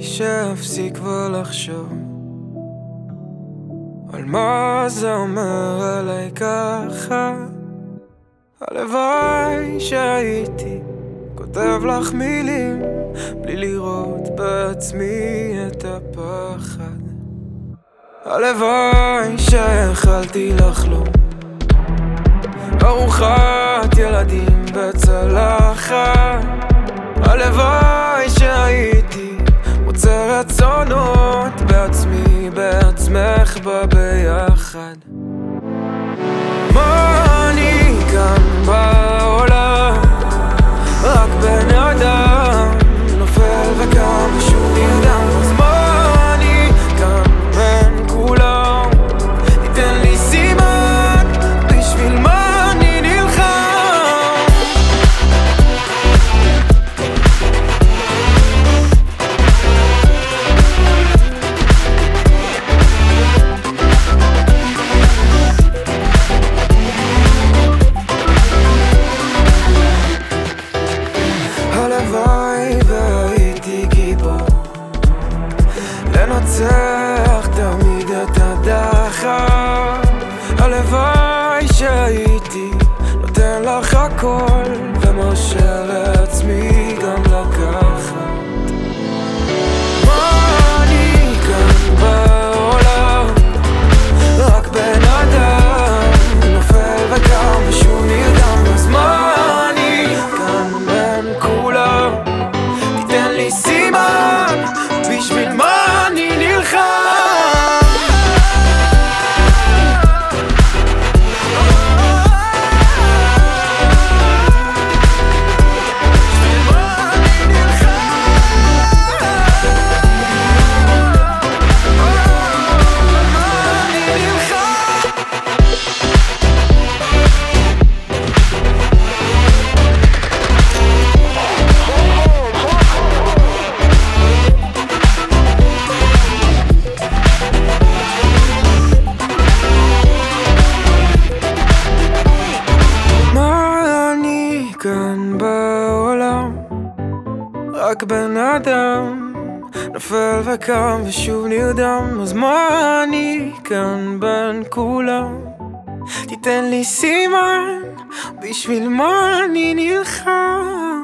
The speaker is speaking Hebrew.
להפסיק ולחשוב על מה זה אומר עליי ככה. הלוואי שהייתי כותב לך מילים בלי לראות בעצמי את הפחד. הלוואי שיכלתי לחלום. ארוחת ילדים בצלחת. הלוואי שהייתי suburban לנצח תמיד את הדחף הלוואי שהייתי נותן לך הכל ומרשה לעצמי כאן בעולם? רק בן אדם נופל וקם ושוב נרדם אז מה אני כאן בין כולם? תיתן לי סימן בשביל מה אני נלחם